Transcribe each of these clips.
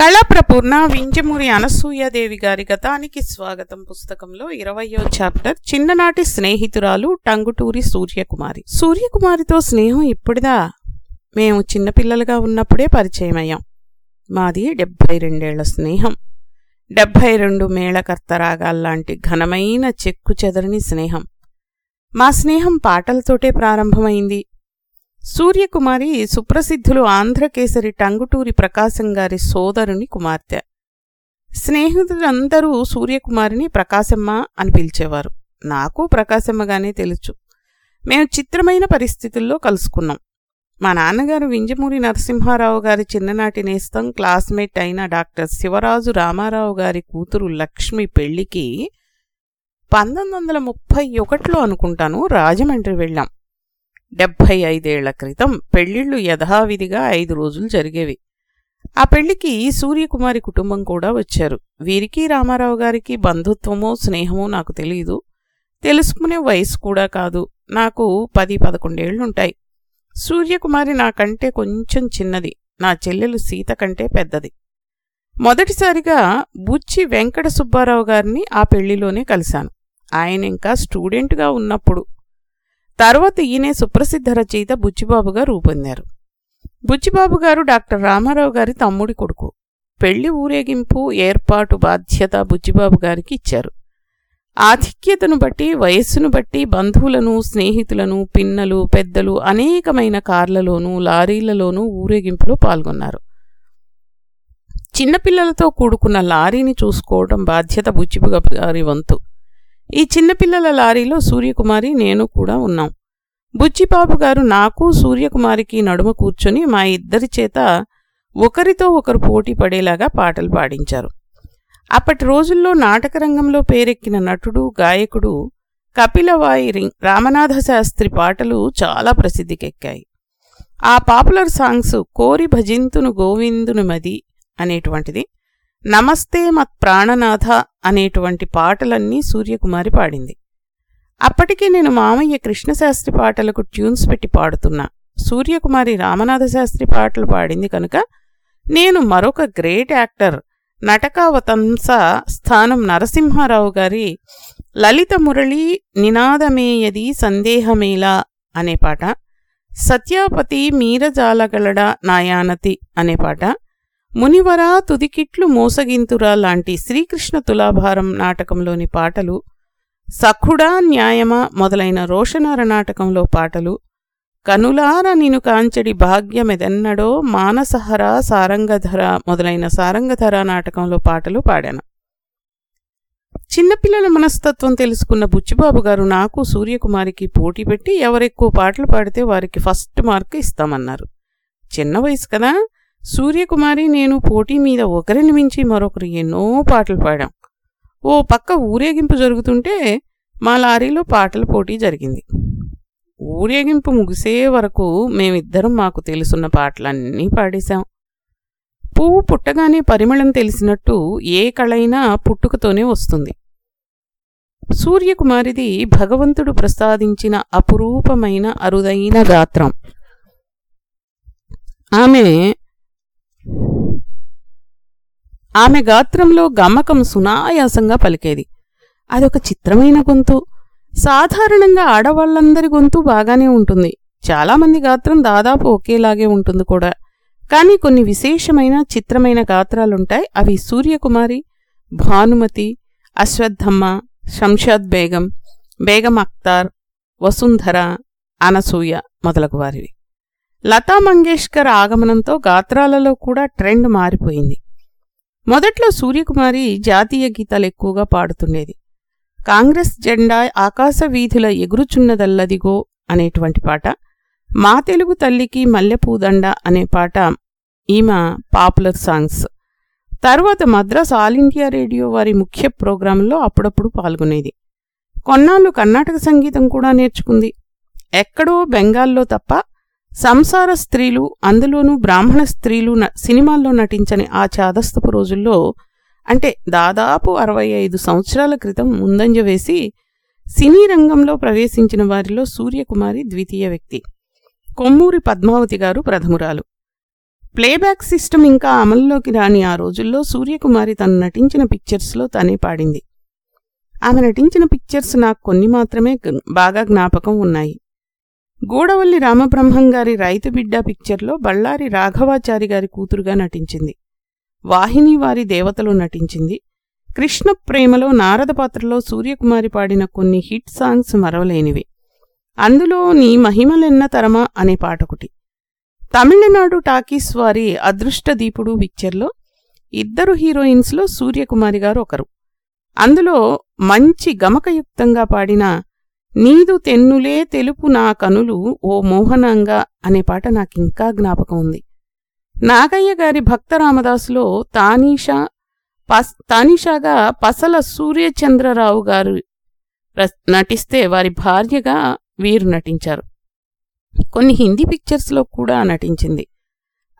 కళాప్రపూర్ణ వింజమూరి అనసూయాదేవి గారి గతానికి స్వాగతం. పుస్తకంలో ఇరవయో చాప్టర్. చిన్ననాటి స్నేహితురాలు టంగుటూరి సూర్యకుమారి. సూర్యకుమారితో స్నేహం ఇప్పుడుదా? మేము చిన్నపిల్లలుగా ఉన్నప్పుడే పరిచయమయ్యాం. మాది డెబ్భై రెండేళ్ళ స్నేహం. డెబ్భై రెండు మేళకర్త రాగాల్లాంటి ఘనమైన చెక్కు చెదరని స్నేహం. మా స్నేహం పాటలతోటే ప్రారంభమైంది. సూర్యకుమారి సుప్రసిద్ధులు ఆంధ్రకేసరి టంగుటూరి ప్రకాశం గారి సోదరుని కుమార్తె. స్నేహితులందరూ సూర్యకుమారిని ప్రకాశమ్మ అని పిలిచేవారు. నాకు ప్రకాశమ్మగానే తెలుసు. మేము చిత్రమైన పరిస్థితుల్లో కలుసుకున్నాం. మా నాన్నగారు వింజమూరి నరసింహారావు గారి చిన్ననాటి నేస్తం క్లాస్మేట్ అయిన డాక్టర్ శివరాజు రామారావు గారి కూతురు లక్ష్మి పెళ్ళికి పంతొమ్మిది వందల ముప్పై ఒకటిలో అనుకుంటాను రాజమండ్రి వెళ్ళాం. డెబ్భై ఐదేళ్ళ క్రితం పెళ్ళిళ్ళు యథావిధిగా ఐదు రోజులు జరిగేవి. ఆ పెళ్ళికి సూర్యకుమారి కుటుంబం కూడా వచ్చారు. వీరికి రామారావు గారికి బంధుత్వమో స్నేహమో నాకు తెలియదు తెలుసుకునే వయసు కూడా కాదు. నాకు పది పదకొండేళ్ళుంటాయి. సూర్యకుమారి నాకంటే కొంచెం చిన్నది. నా చెల్లెలు సీత కంటే పెద్దది. మొదటిసారిగా బుచ్చి వెంకట సుబ్బారావు గారిని ఆ పెళ్ళిలోనే కలిశాను. ఆయన ఇంకా స్టూడెంట్గా ఉన్నప్పుడు తర్వాత ఈయనే సుప్రసిద్ధ రచయిత బుచ్చిబాబుగా రూపొందారు. బుచ్చిబాబు గారు డాక్టర్ రామారావు గారి తమ్ముడి కొడుకు. పెళ్ళి ఊరేగింపు ఏర్పాటు బాధ్యత బుచ్చిబాబు గారికి ఇచ్చారు. ఆధిక్యతను బట్టి వయస్సును బట్టి బంధువులను స్నేహితులను పిన్నలు పెద్దలు అనేకమైన కార్లలోనూ లారీలలోనూ ఊరేగింపులో పాల్గొన్నారు. చిన్నపిల్లలతో కూడుకున్న లారీని చూసుకోవడం బాధ్యత బుచ్చిబాబు గారి వంతు. ఈ చిన్నపిల్లల లారీలో సూర్యకుమారి నేను కూడా ఉన్నాం. బుచ్చిబాబు గారు నాకు సూర్యకుమారికి నడుమ కూర్చొని మా ఇద్దరి చేత ఒకరితో ఒకరు పోటీ పడేలాగా పాటలు పాడించారు. అప్పటి రోజుల్లో నాటకరంగంలో పేరెక్కిన నటుడు గాయకుడు కపిలవాయి రామనాథ శాస్త్రి పాటలు చాలా ప్రసిద్ధికెక్కాయి. ఆ పాపులర్ సాంగ్స్ కోరి భజింతును గోవిందును మది అనేటువంటిది నమస్తే మత్ ప్రాణనాథ అనేటువంటి పాటలన్నీ సూర్యకుమారి పాడింది. అప్పటికే నేను మామయ్య కృష్ణశాస్త్రి పాటలకు ట్యూన్స్ పెట్టి పాడుతున్నా. సూర్యకుమారి రామనాథశాస్త్రి పాటలు పాడింది కనుక నేను మరొక గ్రేట్ యాక్టర్ నటకావతంస స్థానం నరసింహారావు గారి లలిత మురళి నినాదమేయది సందేహమేలా అనే పాట సత్యాపతి మీరజాలగలడ నాయానతి అనే పాట మునివరా తుదికిట్లు మోసగింతురా లాంటి శ్రీకృష్ణ తులాభారం నాటకంలోని పాటలు సఖుడా న్యాయమా మొదలైన రోషనార నాటకంలో పాటలు కనులార నిను కాంచడి భాగ్యమెదెన్నడో మానసహర సారంగధర మొదలైన సారంగధర నాటకంలో పాటలు పాడాను. చిన్నపిల్లల మనస్తత్వం తెలుసుకున్న బుచ్చిబాబు గారు నాకు సూర్యకుమారికి పోటీ పెట్టి ఎవరెక్కువ పాటలు పాడితే వారికి ఫస్ట్ మార్క్ ఇస్తామన్నారు. చిన్న వయసు కదా సూర్యకుమారి నేను పోటీ మీద ఒకరిని మించి మరొకరు ఎన్నో పాటలు పాడాం. ఓ పక్క ఊరేగింపు జరుగుతుంటే మా లారీలో పాటల పోటీ జరిగింది. ఊరేగింపు ముగిసే వరకు మేమిద్దరం మాకు తెలుసున్న పాటలన్నీ పాడేశాం. పువ్వు పుట్టగానే పరిమళం తెలిసినట్టు ఏ కళైనా పుట్టుకతోనే వస్తుంది. సూర్యకుమారిది భగవంతుడు ప్రసాదించిన అపురూపమైన అరుదైన గాత్రం. ఆమె ఆమె గాత్రంలో గమకం సునాయాసంగా పలికేది. అదొక చిత్రమైన గొంతు. సాధారణంగా ఆడవాళ్ళందరి గొంతు బాగానే ఉంటుంది. చాలామంది గాత్రం దాదాపు ఒకేలాగే ఉంటుంది కూడా. కానీ కొన్ని విశేషమైన చిత్రమైన గాత్రాలుంటాయి. అవి సూర్యకుమారి భానుమతి అశ్వత్థమ్మ శంషాద్ బేగం బేగం అక్తార్ వసుంధర అనసూయ మొదలగు వారివి లతా మంగేష్కర్ ఆగమనంతో గాత్రాలలో కూడా ట్రెండ్ మారిపోయింది. మొదట్లో సూర్యకుమారి జాతీయ గీతాలు ఎక్కువగా పాడుతుండేది. కాంగ్రెస్ జెండా ఆకాశ వీధుల ఎగురుచున్నదల్లదిగో అనేటువంటి పాట మా తెలుగు తల్లికి మల్లెపూదండ అనే పాట ఈమె పాపులర్ సాంగ్స్. తర్వాత మద్రాస్ ఆల్ ఇండియా రేడియో వారి ముఖ్య ప్రోగ్రాంలో అప్పుడప్పుడు పాల్గొనేది. కొన్నాళ్ళు కర్ణాటక సంగీతం కూడా నేర్చుకుంది. ఎక్కడో బెంగాల్లో తప్ప సంసార స్త్రీలు అందులోనూ బ్రాహ్మణ స్త్రీలు సినిమాల్లో నటించని ఆ చాదస్తపు రోజుల్లో అంటే దాదాపు అరవై ఐదు సంవత్సరాల క్రితం ముందంజ వేసి సినీ రంగంలో ప్రవేశించిన వారిలో సూర్యకుమారి ద్వితీయ వ్యక్తి. కొమ్మూరి పద్మావతి గారు ప్రథమురాలు. ప్లేబ్యాక్ సిస్టమ్ ఇంకా అమల్లోకి రాని ఆ రోజుల్లో సూర్యకుమారి తను నటించిన పిక్చర్స్లో తనే పాడింది. ఆమె నటించిన పిక్చర్స్ నాకు కొన్ని మాత్రమే బాగా జ్ఞాపకం ఉన్నాయి. గూడవల్లి రామబ్రహ్మం గారి రైతు బిడ్డ పిక్చర్లో బళ్ళారి రాఘవాచారి గారి కూతురుగా నటించింది. వాహిని వారి దేవతలో నటించింది. కృష్ణ ప్రేమలో నారద పాత్రలో సూర్యకుమారి పాడిన కొన్ని హిట్ సాంగ్స్ మరవలేనివి. అందులో నీ మహిమలెన్న తరమా అనే పాటొకటి. తమిళనాడు టాకీస్ వారి అదృష్టదీపుడు పిక్చర్లో ఇద్దరు హీరోయిన్స్లో సూర్యకుమారి గారు ఒకరు. అందులో మంచి గమకయుక్తంగా పాడిన నీదు తెన్నులే తెలుపు నా కనులు ఓ మోహనంగా అనే పాట నాకింకా జ్ఞాపకం ఉంది నాగయ్య గారి భక్త రామదాసులో తానీషా పస్ తానీషాగా పసల సూర్యచంద్రరావు గారు నటిస్తే వారి భార్యగా వీరు నటించారు. కొన్ని హిందీ పిక్చర్స్లో కూడా నటించింది.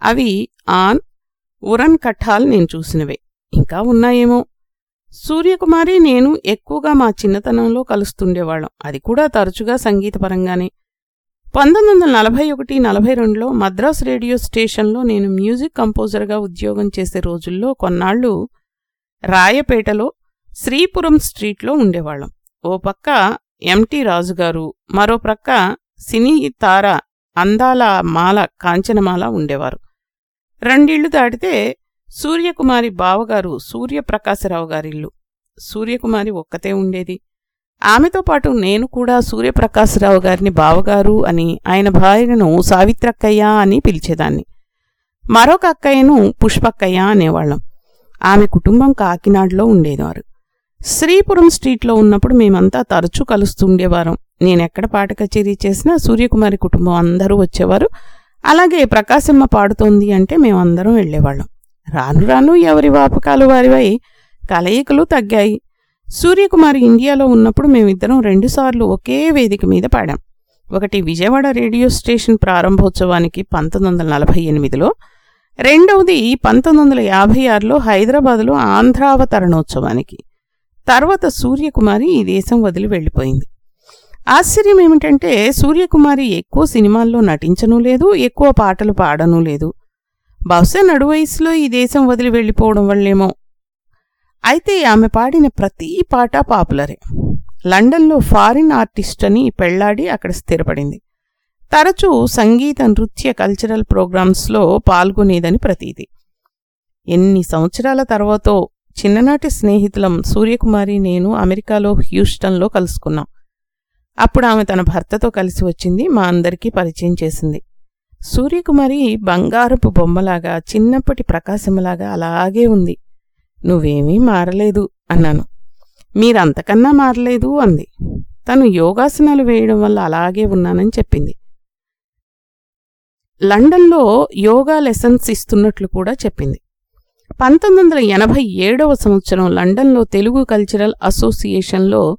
అవి ఆన్ ఉరన్ కఠాల్ నేను చూసినవే. ఇంకా ఉన్నాయేమో? సూర్యకుమారి నేను ఎక్కువగా మా చిన్నతనంలో కలుస్తుండేవాళ్ళం. అది కూడా తరచుగా సంగీతపరంగానే. పంతొమ్మిది వందల నలభై ఒకటి నలభై రెండులో మద్రాస్ రేడియో స్టేషన్లో నేను మ్యూజిక్ కంపోజర్గా ఉద్యోగం చేసే రోజుల్లో కొన్నాళ్ళు రాయపేటలో శ్రీపురం స్ట్రీట్లో ఉండేవాళ్ళం. ఓ పక్క ఎంటి రాజుగారు మరో ప్రక్క సినీ తార అందాల మాల కాంచనమాల ఉండేవారు. రెండిళ్ళు దాటితే సూర్యకుమారి బావగారు సూర్యప్రకాశరావు గారిల్లు. సూర్యకుమారి ఒక్కతే ఉండేది. ఆమెతో పాటు నేను కూడా సూర్యప్రకాశరావు గారిని బావగారు అని ఆయన భార్యను సావిత్రక్కయ్య అని పిలిచేదాన్ని. మరొక అక్కయ్యను పుష్పక్కయ్య అనేవాళ్ళం. ఆమె కుటుంబం కాకినాడలో ఉండేవారు. శ్రీపురం స్ట్రీట్లో ఉన్నప్పుడు మేమంతా తరచూ కలుస్తుండేవారం నేనెక్కడ పాట కచేరీ చేసినా సూర్యకుమారి కుటుంబం అందరూ వచ్చేవారు. అలాగే ప్రకాశమ్మ పాడుతోంది అంటే మేమందరం వెళ్ళేవాళ్ళం. రాను రాను ఎవరి వాపకాలు వారివై కలయికలు తగ్గాయి. సూర్యకుమారి ఇండియాలో ఉన్నప్పుడు మేమిద్దరం రెండుసార్లు ఒకే వేదిక మీద పాడాం. ఒకటి విజయవాడ రేడియో స్టేషన్ ప్రారంభోత్సవానికి పంతొమ్మిది వందల నలభై ఎనిమిదిలో రెండవది పంతొమ్మిది వందల యాభై ఆరులో హైదరాబాదులో ఆంధ్రావతరణోత్సవానికి. తర్వాత సూర్యకుమారి ఈ దేశం వదిలి వెళ్ళిపోయింది. ఆశ్చర్యం ఏమిటంటే సూర్యకుమారి ఎక్కువ సినిమాల్లో నటించను లేదు ఎక్కువ పాటలు పాడను లేదు. బహుశా నడువయసులో ఈ దేశం వదిలి వెళ్ళిపోవడం వల్లేమో. అయితే ఆమె పాడిన ప్రతి పాట పాపులరే. లండన్లో ఫారిన్ ఆర్టిస్ట్ అని పెళ్ళాడి అక్కడ స్థిరపడింది. తరచూ సంగీత నృత్య కల్చరల్ ప్రోగ్రామ్స్లో పాల్గొనేదని ప్రతీది ఎన్ని సంవత్సరాల తర్వాతో చిన్ననాటి స్నేహితులం సూర్యకుమారి నేను అమెరికాలో హ్యూస్టన్లో కలుసుకున్నాం. అప్పుడు ఆమె తన భర్తతో కలిసి వచ్చింది మా అందరికీ పరిచయం చేసింది. సూర్యకుమారి బంగారపు బొమ్మలాగా చిన్నప్పటి ప్రకాశంలాగా అలాగే ఉంది. నువ్వేమీ మారలేదు అన్నాను. మీరంతకన్నా మారలేదు అంది. తను యోగాసనాలు వేయడం వల్ల అలాగే ఉన్నానని చెప్పింది. లండన్లో యోగా లెసన్స్ ఇస్తున్నట్లు కూడా చెప్పింది. పంతొమ్మిది వందల ఎనభై ఏడవ సంవత్సరం లండన్లో తెలుగు కల్చరల్ అసోసియేషన్లో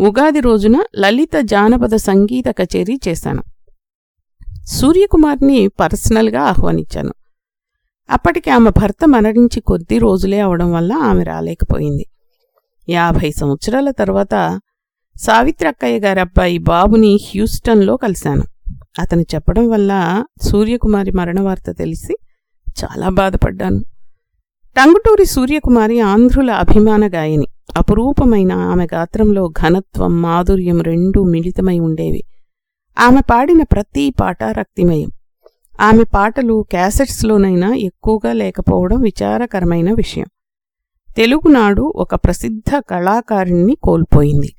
ఉగాది రోజున లలిత జానపద సంగీత కచేరీ చేశాను. సూర్యకుమార్ని పర్సనల్గా ఆహ్వానించాను. అప్పటికి ఆమె భర్త మరణించి కొద్ది రోజులే అవడం వల్ల ఆమె రాలేకపోయింది. యాభై సంవత్సరాల తర్వాత సావిత్రక్కయ్య గారి అబ్బాయి బాబుని హ్యూస్టన్లో కలిశాను. అతను చెప్పడం వల్ల సూర్యకుమారి మరణ వార్త తెలిసి చాలా బాధపడ్డాను. టంగుటూరి సూర్యకుమారి ఆంధ్రుల అభిమాన గాయని. అపురూపమైన ఆమె గాత్రంలో ఘనత్వం మాధుర్యం రెండూ మిళితమై ఉండేవి. ఆమె పాడిన ప్రతి పాట రక్తిమయం. ఆమె పాటలు క్యాసెట్స్లోనైనా ఎక్కువగా లేకపోవడం విచారకరమైన విషయం. తెలుగునాడు ఒక ప్రసిద్ధ కళాకారిణ్ణి కోల్పోయింది.